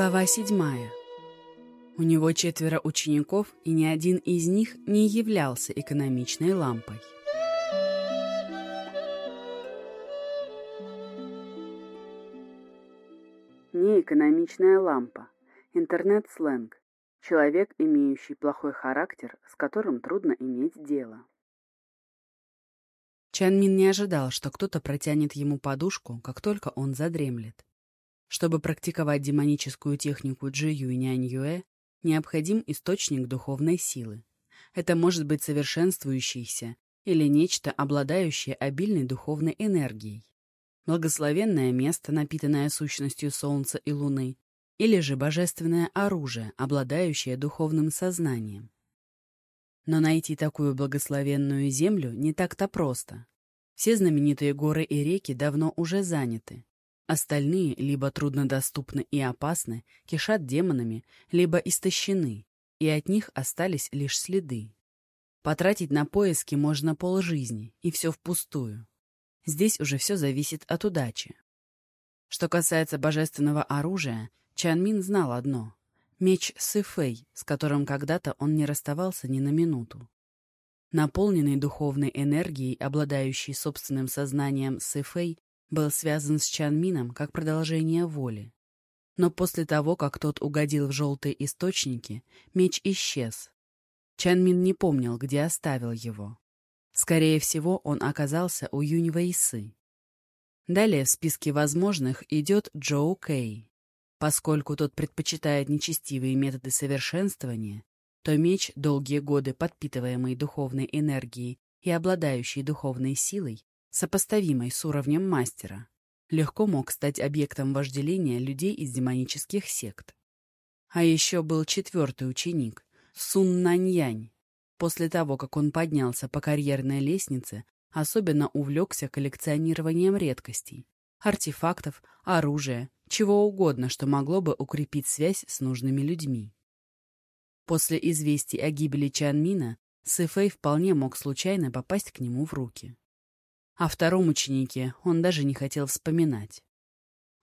Глава седьмая. У него четверо учеников, и ни один из них не являлся экономичной лампой. Неэкономичная лампа. Интернет-сленг. Человек, имеющий плохой характер, с которым трудно иметь дело. Чанмин не ожидал, что кто-то протянет ему подушку, как только он задремлет. Чтобы практиковать демоническую технику Джию и Нянь Юэ, необходим источник духовной силы. Это может быть совершенствующийся или нечто, обладающее обильной духовной энергией. Благословенное место, напитанное сущностью Солнца и Луны, или же божественное оружие, обладающее духовным сознанием. Но найти такую благословенную землю не так-то просто. Все знаменитые горы и реки давно уже заняты. Остальные либо труднодоступны и опасны, кишат демонами, либо истощены, и от них остались лишь следы. Потратить на поиски можно полжизни, и все впустую. Здесь уже все зависит от удачи. Что касается божественного оружия, Чанмин знал одно — меч Сыфэй, с которым когда-то он не расставался ни на минуту. Наполненный духовной энергией, обладающий собственным сознанием Сыфэй, был связан с Чанмином как продолжение воли. Но после того, как тот угодил в желтые источники, меч исчез. Чанмин не помнил, где оставил его. Скорее всего, он оказался у Юнь Вэйсы. Далее в списке возможных идет Джоу Кэй. Поскольку тот предпочитает нечестивые методы совершенствования, то меч, долгие годы подпитываемый духовной энергией и обладающий духовной силой, сопоставимой с уровнем мастера, легко мог стать объектом вожделения людей из демонических сект. А еще был четвертый ученик, Сун Наньянь. После того, как он поднялся по карьерной лестнице, особенно увлекся коллекционированием редкостей, артефактов, оружия, чего угодно, что могло бы укрепить связь с нужными людьми. После известий о гибели Чанмина, Сэфэй вполне мог случайно попасть к нему в руки. О втором ученике он даже не хотел вспоминать.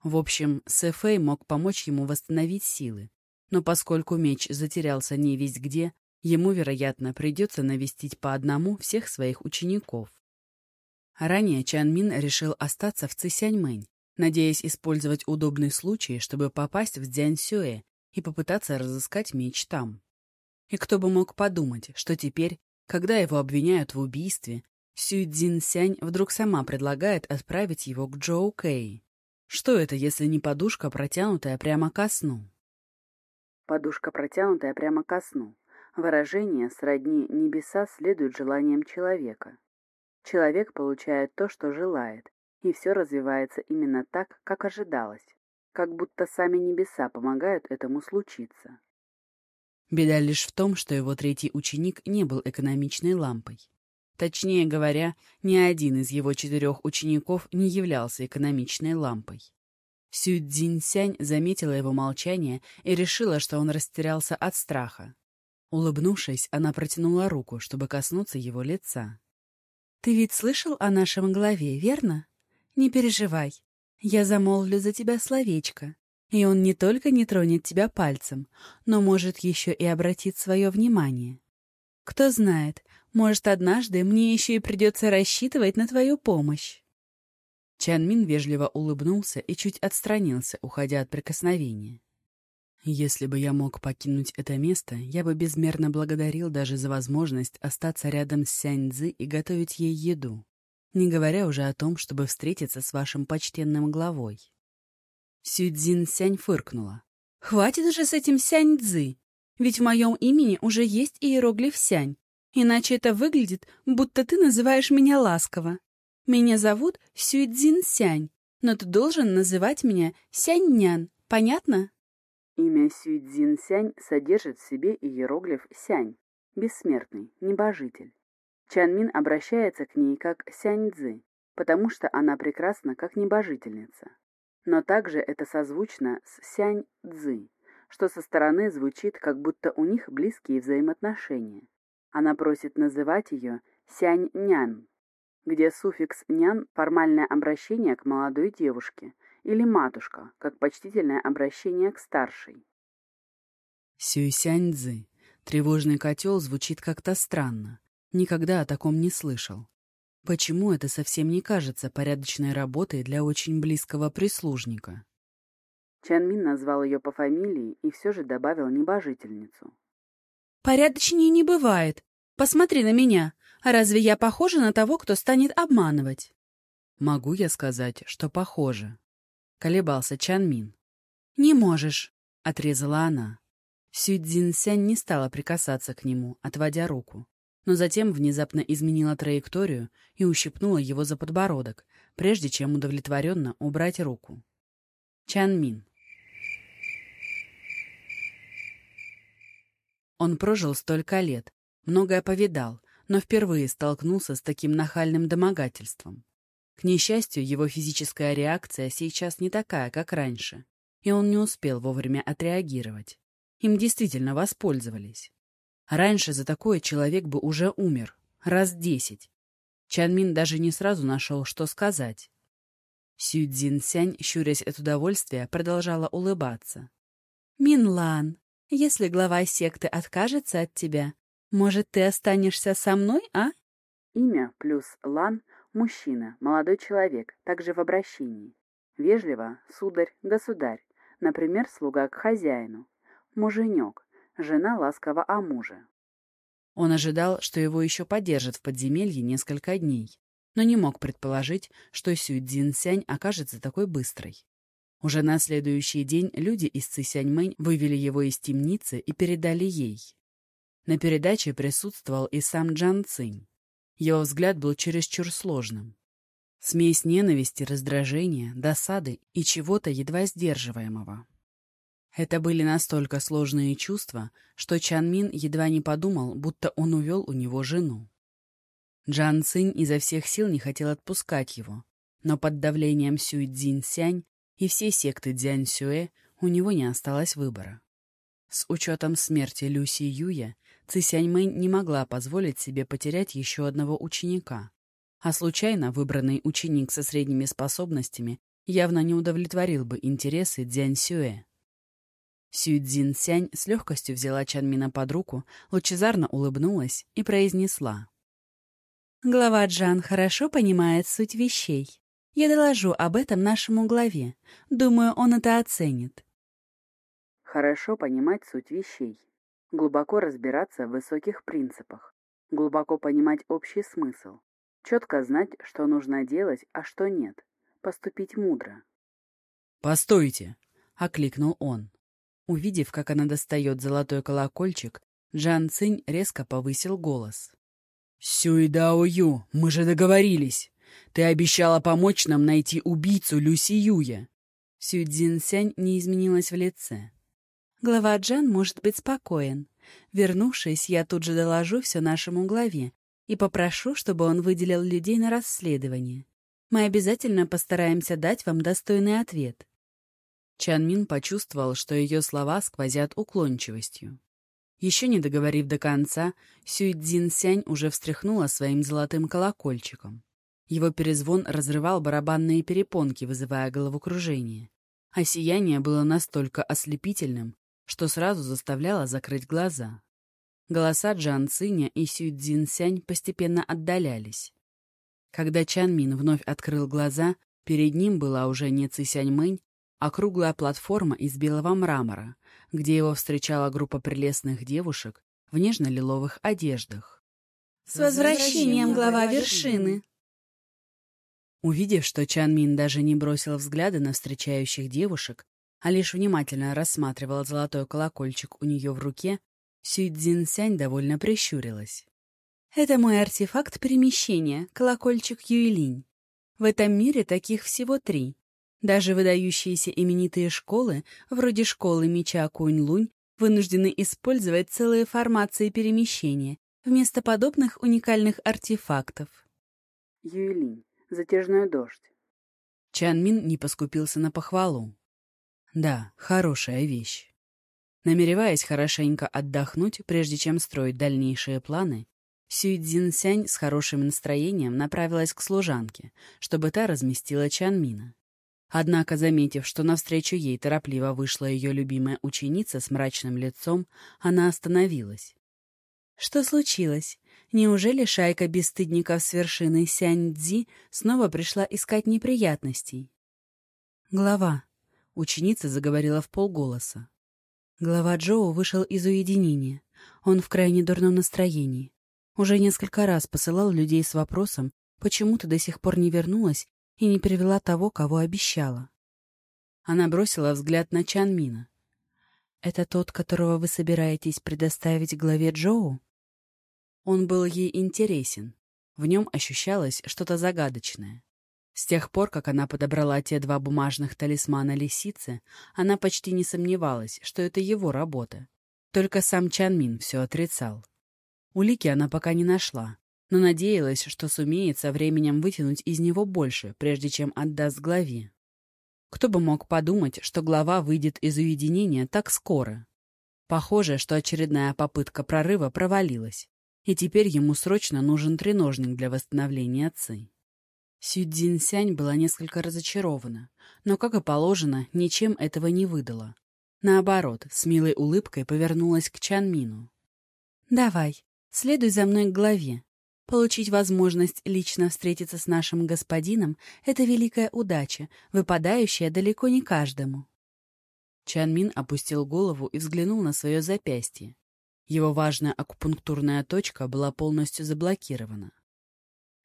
В общем, Сэфэй мог помочь ему восстановить силы, но поскольку меч затерялся не весь где, ему, вероятно, придется навестить по одному всех своих учеников. Ранее Чан Мин решил остаться в Цисяньмэнь, надеясь использовать удобный случай, чтобы попасть в Дзяньсюэ и попытаться разыскать меч там. И кто бы мог подумать, что теперь, когда его обвиняют в убийстве, Сюй Цзинсянь вдруг сама предлагает отправить его к Джоу Кэй. Что это, если не подушка, протянутая прямо ко сну? Подушка, протянутая прямо ко сну. Выражение сродни «небеса следуют желаниям человека». Человек получает то, что желает, и все развивается именно так, как ожидалось, как будто сами небеса помогают этому случиться. Беда лишь в том, что его третий ученик не был экономичной лампой. Точнее говоря, ни один из его четырех учеников не являлся экономичной лампой. Сю Цзиньсянь заметила его молчание и решила, что он растерялся от страха. Улыбнувшись, она протянула руку, чтобы коснуться его лица. «Ты ведь слышал о нашем главе, верно? Не переживай. Я замолвлю за тебя словечко, и он не только не тронет тебя пальцем, но может еще и обратить свое внимание. Кто знает, может, однажды мне еще и придется рассчитывать на твою помощь. Чан Мин вежливо улыбнулся и чуть отстранился, уходя от прикосновения. Если бы я мог покинуть это место, я бы безмерно благодарил даже за возможность остаться рядом с Сянь Цзы и готовить ей еду, не говоря уже о том, чтобы встретиться с вашим почтенным главой. Сюдзин Сянь фыркнула. «Хватит уже с этим Сянь Цзы, ведь в моем имени уже есть иероглиф Сянь, Иначе это выглядит, будто ты называешь меня ласково. Меня зовут Сюйцзин Сянь, но ты должен называть меня Сянь-нян, понятно? Имя Сюйцзин Сянь содержит в себе иероглиф Сянь, бессмертный, небожитель. Чанмин обращается к ней как Сянь-цзы, потому что она прекрасна как небожительница. Но также это созвучно с Сянь-цзы, что со стороны звучит, как будто у них близкие взаимоотношения. Она просит называть ее Сянь-нян, где суффикс «нян» — формальное обращение к молодой девушке, или матушка, как почтительное обращение к старшей. Сюйсяньцзы. Тревожный котел звучит как-то странно. Никогда о таком не слышал. Почему это совсем не кажется порядочной работой для очень близкого прислужника? Чанмин назвал ее по фамилии и все же добавил небожительницу. «Порядочнее не бывает. Посмотри на меня. Разве я похожа на того, кто станет обманывать?» «Могу я сказать, что похоже?» Колебался Чанмин. «Не можешь», — отрезала она. Сюдзинсянь не стала прикасаться к нему, отводя руку, но затем внезапно изменила траекторию и ущипнула его за подбородок, прежде чем удовлетворенно убрать руку. Чанмин. Он прожил столько лет, многое повидал, но впервые столкнулся с таким нахальным домогательством. К несчастью, его физическая реакция сейчас не такая, как раньше, и он не успел вовремя отреагировать. Им действительно воспользовались. Раньше за такое человек бы уже умер, раз десять. Чанмин даже не сразу нашел, что сказать. Сю Цзиньсянь, щурясь от удовольствия, продолжала улыбаться. «Минлан, если глава секты откажется от тебя, может, ты останешься со мной, а?» Имя плюс Лан – мужчина, молодой человек, также в обращении. Вежливо – сударь, государь, например, слуга к хозяину. Муженек, жена ласково о муже. Он ожидал, что его еще поддержат в подземелье несколько дней, но не мог предположить, что Сюй Цзиньсянь окажется такой быстрой. Уже на следующий день люди из Цисяньмэнь вывели его из темницы и передали ей. На передаче присутствовал и сам Джан Цинь. Его взгляд был чересчур сложным. Смесь ненависти, раздражения, досады и чего-то едва сдерживаемого. Это были настолько сложные чувства, что Чан Мин едва не подумал, будто он увел у него жену. Джан Цинь изо всех сил не хотел отпускать его, но под давлением Сюй Цзинь Сянь и всей секты Дзянь Сюэ у него не осталось выбора. С учетом смерти Люси Юя, Цисяньмэнь не могла позволить себе потерять еще одного ученика, а случайно выбранный ученик со средними способностями явно не удовлетворил бы интересы Дзянь Сюэ. Сюй Цзин Сянь с легкостью взяла Чанмина под руку, лучезарно улыбнулась и произнесла. «Глава Джан хорошо понимает суть вещей. Я доложу об этом нашему главе. Думаю, он это оценит. Хорошо понимать суть вещей. Глубоко разбираться в высоких принципах. Глубоко понимать общий смысл. Четко знать, что нужно делать, а что нет. Поступить мудро. «Постойте!» — окликнул он. Увидев, как она достает золотой колокольчик, Джан Цинь резко повысил голос. «Сюй Дао Ю, мы же договорились!» Ты обещала помочь нам найти убийцу Люси Юя. Сю Цзинсянь не изменилась в лице. Глава Джан может быть спокоен. Вернувшись, я тут же доложу все нашему главе и попрошу, чтобы он выделил людей на расследование. Мы обязательно постараемся дать вам достойный ответ. Чан Мин почувствовал, что ее слова сквозят уклончивостью. Еще не договорив до конца, Сюй Цзинсянь уже встряхнула своим золотым колокольчиком. Его перезвон разрывал барабанные перепонки, вызывая головокружение. А сияние было настолько ослепительным, что сразу заставляло закрыть глаза. Голоса Джан Циня и Сюй Цзин Сянь постепенно отдалялись. Когда Чан Мин вновь открыл глаза, перед ним была уже не Цисянь Мэнь, а круглая платформа из белого мрамора, где его встречала группа прелестных девушек в нежно-лиловых одеждах. «С возвращением, глава вершины!» Увидев, что Чан Мин даже не бросил взгляды на встречающих девушек, а лишь внимательно рассматривал золотой колокольчик у нее в руке, Сюй Цзин Сянь довольно прищурилась. «Это мой артефакт перемещения, колокольчик Юйлинь. В этом мире таких всего три. Даже выдающиеся именитые школы, вроде школы меча Кунь-Лунь, вынуждены использовать целые формации перемещения вместо подобных уникальных артефактов. Юйлинь затяжной дождь. Чан Мин не поскупился на похвалу. Да, хорошая вещь. Намереваясь хорошенько отдохнуть, прежде чем строить дальнейшие планы, Сюй Цзинсянь с хорошим настроением направилась к служанке, чтобы та разместила Чан Мина. Однако, заметив, что навстречу ей торопливо вышла ее любимая ученица с мрачным лицом, она остановилась. «Что случилось? Неужели шайка бесстыдников с вершины Сянь-Дзи снова пришла искать неприятностей?» «Глава», — ученица заговорила в полголоса. Глава Джоу вышел из уединения. Он в крайне дурном настроении. Уже несколько раз посылал людей с вопросом, почему ты до сих пор не вернулась и не привела того, кого обещала. Она бросила взгляд на Чанмина. «Это тот, которого вы собираетесь предоставить главе Джоу?» Он был ей интересен. В нем ощущалось что-то загадочное. С тех пор, как она подобрала те два бумажных талисмана лисицы, она почти не сомневалась, что это его работа. Только сам Чанмин все отрицал. Улики она пока не нашла, но надеялась, что сумеет со временем вытянуть из него больше, прежде чем отдаст главе. Кто бы мог подумать, что глава выйдет из уединения так скоро? Похоже, что очередная попытка прорыва провалилась, и теперь ему срочно нужен треножник для восстановления отцы. Сюдзин Сянь была несколько разочарована, но, как и положено, ничем этого не выдала. Наоборот, с милой улыбкой повернулась к Чанмину. «Давай, следуй за мной к главе. Получить возможность лично встретиться с нашим господином — это великая удача, выпадающая далеко не каждому. Чан опустил голову и взглянул на свое запястье. Его важная акупунктурная точка была полностью заблокирована.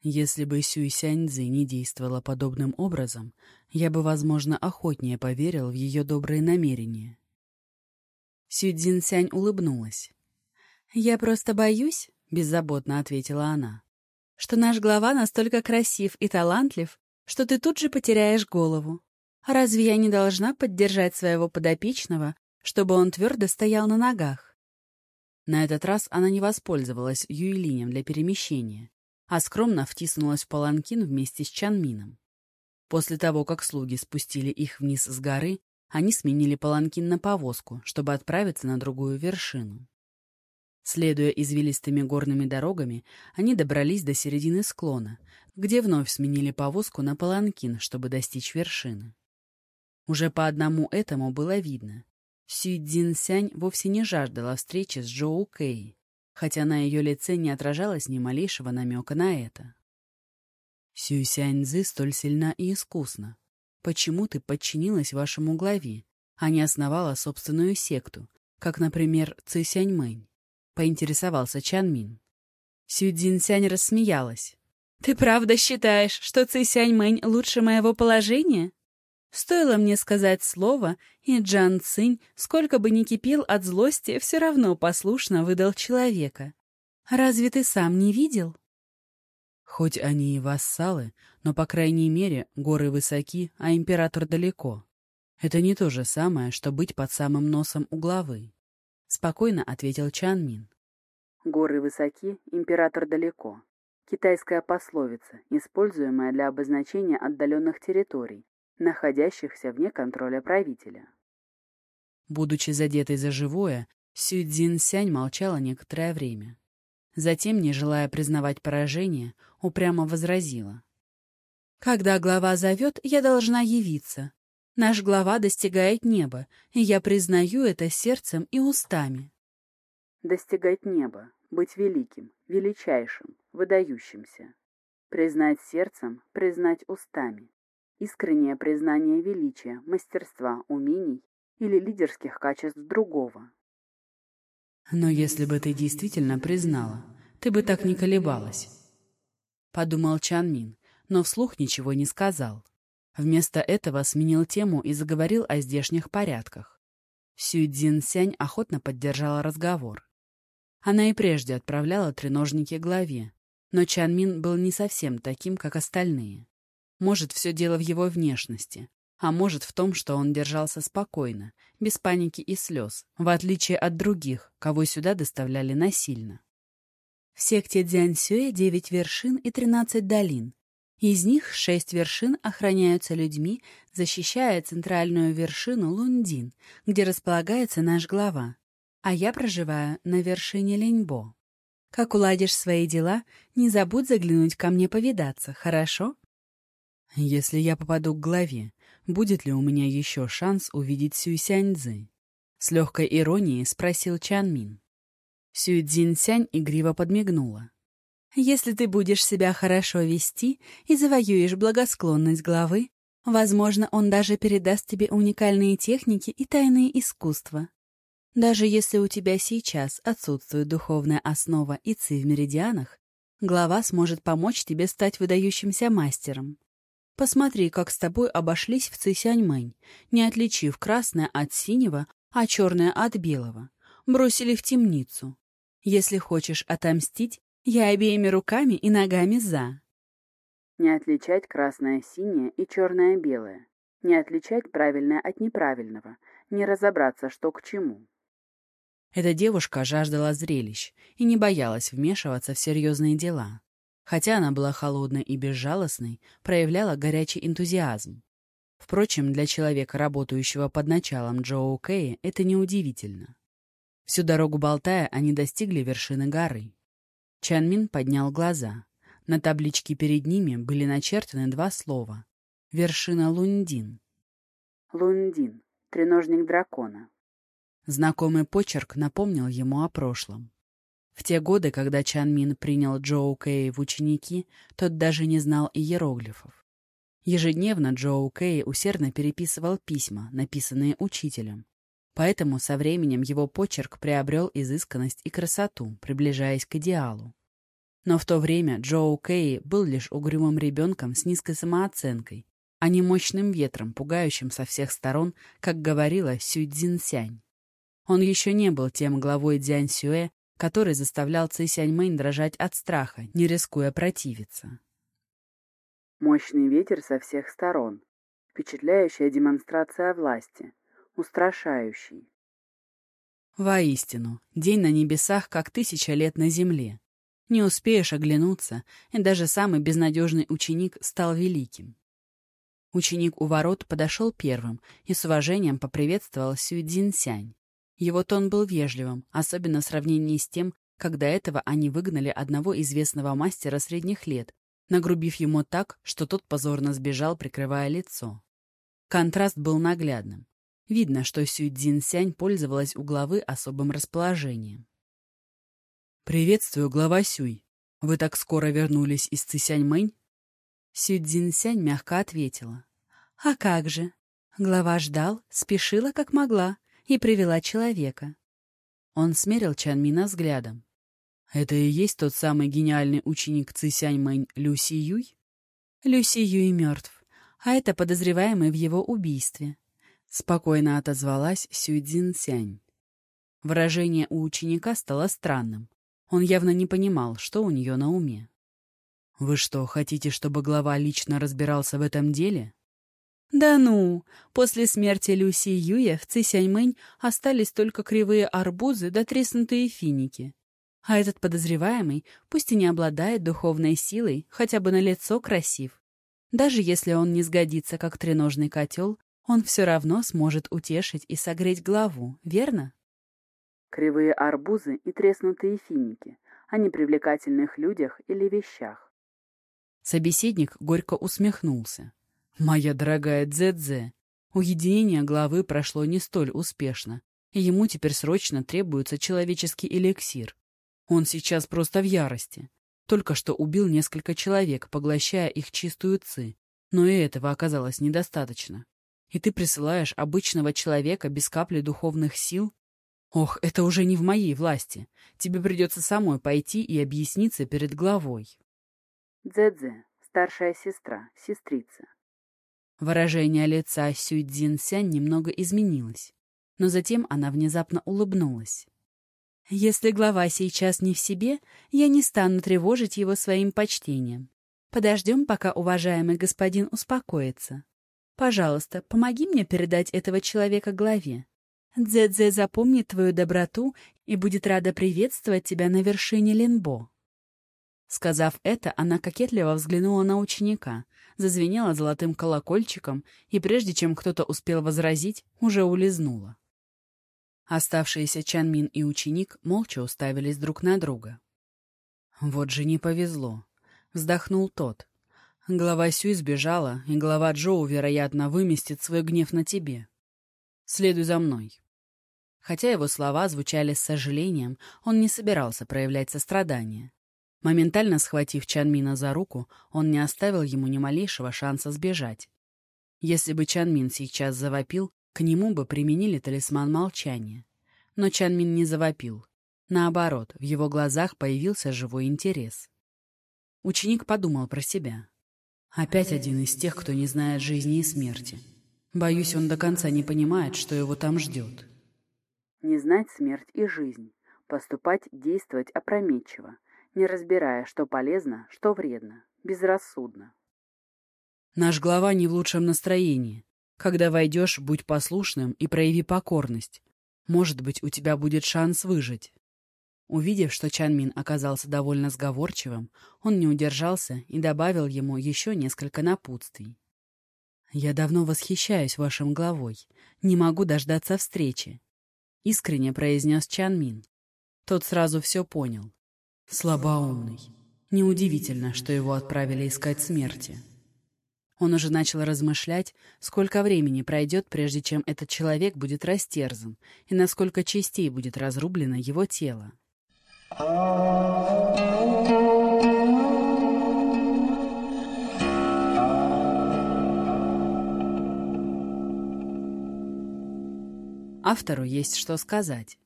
Если бы Сюй Сяньцзи не действовала подобным образом, я бы, возможно, охотнее поверил в ее добрые намерения. Сюй Цзиньсянь улыбнулась. «Я просто боюсь, беззаботно ответила она, что наш глава настолько красив и талантлив, что ты тут же потеряешь голову. Разве я не должна поддержать своего подопечного, чтобы он твердо стоял на ногах? На этот раз она не воспользовалась Юйлинем для перемещения, а скромно втиснулась в паланкин вместе с Чанмином. После того, как слуги спустили их вниз с горы, они сменили паланкин на повозку, чтобы отправиться на другую вершину. Следуя извилистыми горными дорогами, они добрались до середины склона, где вновь сменили повозку на паланкин, чтобы достичь вершины. Уже по одному этому было видно. Сюй Сянь вовсе не жаждала встречи с Джоу Кэй, хотя на ее лице не отражалось ни малейшего намека на это. Сюй Сяньцзы столь сильна и искусна. Почему ты подчинилась вашему главе, а не основала собственную секту, как, например, Ци Сяньмэнь? — поинтересовался Чанмин. Сюдзин Сянь рассмеялась. «Ты правда считаешь, что Ци Сяньмэнь лучше моего положения? Стоило мне сказать слово, и Джан Цинь, сколько бы ни кипел от злости, все равно послушно выдал человека. Разве ты сам не видел?» Хоть они и вассалы, но, по крайней мере, горы высоки, а император далеко. Это не то же самое, что быть под самым носом у главы. — спокойно ответил Чан Мин. «Горы высоки, император далеко. Китайская пословица, используемая для обозначения отдаленных территорий, находящихся вне контроля правителя». Будучи задетой за живое, Сю Цзин Сянь молчала некоторое время. Затем, не желая признавать поражение, упрямо возразила. «Когда глава зовет, я должна явиться. Наш глава достигает неба, и я признаю это сердцем и устами. Достигать неба, быть великим, величайшим, выдающимся. Признать сердцем, признать устами. Искреннее признание величия, мастерства, умений или лидерских качеств другого. Но если бы ты действительно признала, ты бы так не колебалась. Подумал Чанмин, но вслух ничего не сказал. Вместо этого сменил тему и заговорил о здешних порядках. Сюй Цзин Сянь охотно поддержала разговор. Она и прежде отправляла треножники главе, но Чан Мин был не совсем таким, как остальные. Может, все дело в его внешности, а может в том, что он держался спокойно, без паники и слез, в отличие от других, кого сюда доставляли насильно. В секте Дзяньсюэ девять вершин и тринадцать долин, из них шесть вершин охраняются людьми, защищая центральную вершину Лундин, где располагается наш глава. А я проживаю на вершине Леньбо. Как уладишь свои дела, не забудь заглянуть ко мне повидаться, хорошо? Если я попаду к главе, будет ли у меня еще шанс увидеть Сюй Сяньцзы. С легкой иронией спросил Чан Мин. Сюй Цзиньсянь игриво подмигнула. «Если ты будешь себя хорошо вести и завоюешь благосклонность главы, возможно, он даже передаст тебе уникальные техники и тайные искусства. Даже если у тебя сейчас отсутствует духовная основа и ци в меридианах, глава сможет помочь тебе стать выдающимся мастером. Посмотри, как с тобой обошлись в Цисяньмэнь, не отличив красное от синего, а черное от белого. Бросили в темницу. Если хочешь отомстить, я обеими руками и ногами за. Не отличать красное-синее и черное-белое. Не отличать правильное от неправильного. Не разобраться, что к чему. Эта девушка жаждала зрелищ и не боялась вмешиваться в серьезные дела. Хотя она была холодной и безжалостной, проявляла горячий энтузиазм. Впрочем, для человека, работающего под началом Джоу Кэя, это неудивительно. Всю дорогу болтая, они достигли вершины горы. Чанмин поднял глаза. На табличке перед ними были начертаны два слова. Вершина Лундин. Лундин. Треножник дракона. Знакомый почерк напомнил ему о прошлом. В те годы, когда Чан Мин принял Джоу Кэй в ученики, тот даже не знал иероглифов. Ежедневно Джоу Кэй усердно переписывал письма, написанные учителем. Поэтому со временем его почерк приобрел изысканность и красоту, приближаясь к идеалу. Но в то время Джоу Кэй был лишь угрюмым ребенком с низкой самооценкой, а не мощным ветром, пугающим со всех сторон, как говорила Сюй Цзинсянь. Он еще не был тем главой Дзянь Сюэ, который заставлял Ци Сяньмэнь дрожать от страха, не рискуя противиться. Мощный ветер со всех сторон. Впечатляющая демонстрация власти. Устрашающий. Воистину, день на небесах, как тысяча лет на земле. Не успеешь оглянуться, и даже самый безнадежный ученик стал великим. Ученик у ворот подошел первым и с уважением поприветствовал Сюй Цзиньсянь. Его тон был вежливым, особенно в сравнении с тем, как до этого они выгнали одного известного мастера средних лет, нагрубив ему так, что тот позорно сбежал, прикрывая лицо. Контраст был наглядным. Видно, что Сюй Цзиньсянь пользовалась у главы особым расположением. «Приветствую, глава Сюй. Вы так скоро вернулись из Цисяньмэнь?» Сюй Цзиньсянь мягко ответила. «А как же? Глава ждал, спешила как могла и привела человека. Он смерил Чанмина взглядом. «Это и есть тот самый гениальный ученик Цисяньмэнь Люси Юй?» «Люси Юй мертв, а это подозреваемый в его убийстве», — спокойно отозвалась Сюйдзин Сянь. Выражение у ученика стало странным. Он явно не понимал, что у нее на уме. «Вы что, хотите, чтобы глава лично разбирался в этом деле?» Да ну! После смерти Люси и Юя в Цисяньмэнь остались только кривые арбузы да треснутые финики. А этот подозреваемый, пусть и не обладает духовной силой, хотя бы на лицо красив. Даже если он не сгодится как треножный котел, он все равно сможет утешить и согреть главу, верно? Кривые арбузы и треснутые финики, о непривлекательных людях или вещах. Собеседник горько усмехнулся. Моя дорогая Дзэдзе, уединение главы прошло не столь успешно, и ему теперь срочно требуется человеческий эликсир. Он сейчас просто в ярости. Только что убил несколько человек, поглощая их чистую ци, но и этого оказалось недостаточно. И ты присылаешь обычного человека без капли духовных сил? Ох, это уже не в моей власти. Тебе придется самой пойти и объясниться перед главой. Дзэдзе, старшая сестра, сестрица. Выражение лица Сюй Цзинсянь немного изменилось, но затем она внезапно улыбнулась. «Если глава сейчас не в себе, я не стану тревожить его своим почтением. Подождем, пока уважаемый господин успокоится. Пожалуйста, помоги мне передать этого человека главе. Дзэдзе запомнит твою доброту и будет рада приветствовать тебя на вершине Линбо». Сказав это, она кокетливо взглянула на ученика, зазвенела золотым колокольчиком и, прежде чем кто-то успел возразить, уже улизнула. Оставшиеся Чанмин и ученик молча уставились друг на друга. «Вот же не повезло», — вздохнул тот. Глава Сюй сбежала, и глава Джоу, вероятно, выместит свой гнев на тебе. Следуй за мной. Хотя его слова звучали с сожалением, он не собирался проявлять сострадание. Моментально схватив Чанмина за руку, он не оставил ему ни малейшего шанса сбежать. Если бы Чанмин сейчас завопил, к нему бы применили талисман молчания. Но Чанмин не завопил. Наоборот, в его глазах появился живой интерес. Ученик подумал про себя. Опять один из тех, кто не знает жизни и смерти. Боюсь, он до конца не понимает, что его там ждет. Не знать смерть и жизнь. Поступать, действовать опрометчиво не разбирая, что полезно, что вредно, безрассудно. Наш глава не в лучшем настроении. Когда войдешь, будь послушным и прояви покорность. Может быть, у тебя будет шанс выжить. Увидев, что Чанмин оказался довольно сговорчивым, он не удержался и добавил ему еще несколько напутствий. «Я давно восхищаюсь вашим главой. Не могу дождаться встречи», — искренне произнес Чанмин. Тот сразу все понял. Слабоумный. Неудивительно, что его отправили искать смерти. Он уже начал размышлять, сколько времени пройдет, прежде чем этот человек будет растерзан, и насколько частей будет разрублено его тело. Автору есть что сказать.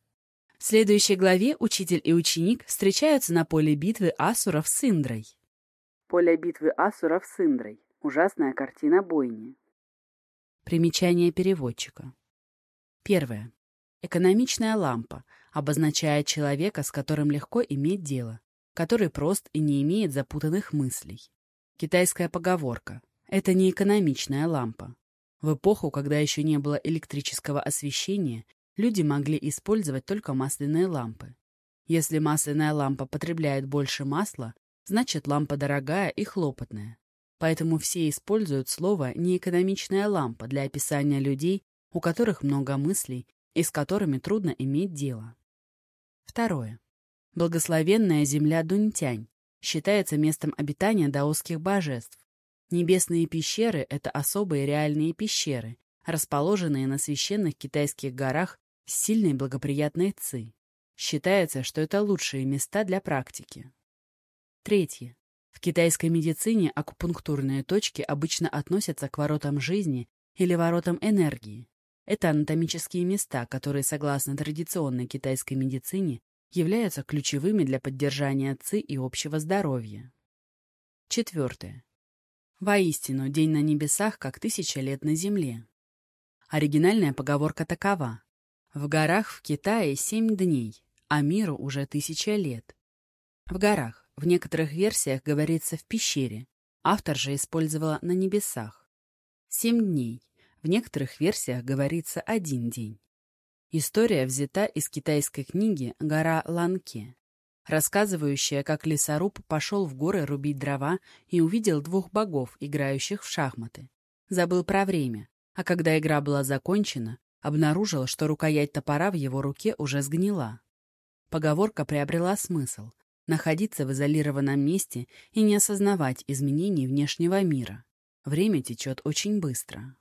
В следующей главе учитель и ученик встречаются на поле битвы асуров с Индрой. Поле битвы асуров с Индрой. Ужасная картина бойни. Примечание переводчика. Первое. Экономичная лампа обозначает человека, с которым легко иметь дело, который прост и не имеет запутанных мыслей. Китайская поговорка. Это не экономичная лампа. В эпоху, когда еще не было электрического освещения, люди могли использовать только масляные лампы. Если масляная лампа потребляет больше масла, значит лампа дорогая и хлопотная. Поэтому все используют слово «неэкономичная лампа» для описания людей, у которых много мыслей и с которыми трудно иметь дело. Второе. Благословенная земля Дунтянь считается местом обитания даосских божеств. Небесные пещеры — это особые реальные пещеры, расположенные на священных китайских горах сильной благоприятной ци. Считается, что это лучшие места для практики. Третье. В китайской медицине акупунктурные точки обычно относятся к воротам жизни или воротам энергии. Это анатомические места, которые, согласно традиционной китайской медицине, являются ключевыми для поддержания ЦИ и общего здоровья. Четвертое. Воистину, день на небесах, как тысяча лет на земле. Оригинальная поговорка такова. В горах в Китае семь дней, а миру уже тысяча лет. В горах, в некоторых версиях говорится в пещере, автор же использовала на небесах. Семь дней, в некоторых версиях говорится один день. История взята из китайской книги «Гора Ланке», рассказывающая, как лесоруб пошел в горы рубить дрова и увидел двух богов, играющих в шахматы. Забыл про время, а когда игра была закончена, обнаружил, что рукоять топора в его руке уже сгнила. Поговорка приобрела смысл — находиться в изолированном месте и не осознавать изменений внешнего мира. Время течет очень быстро.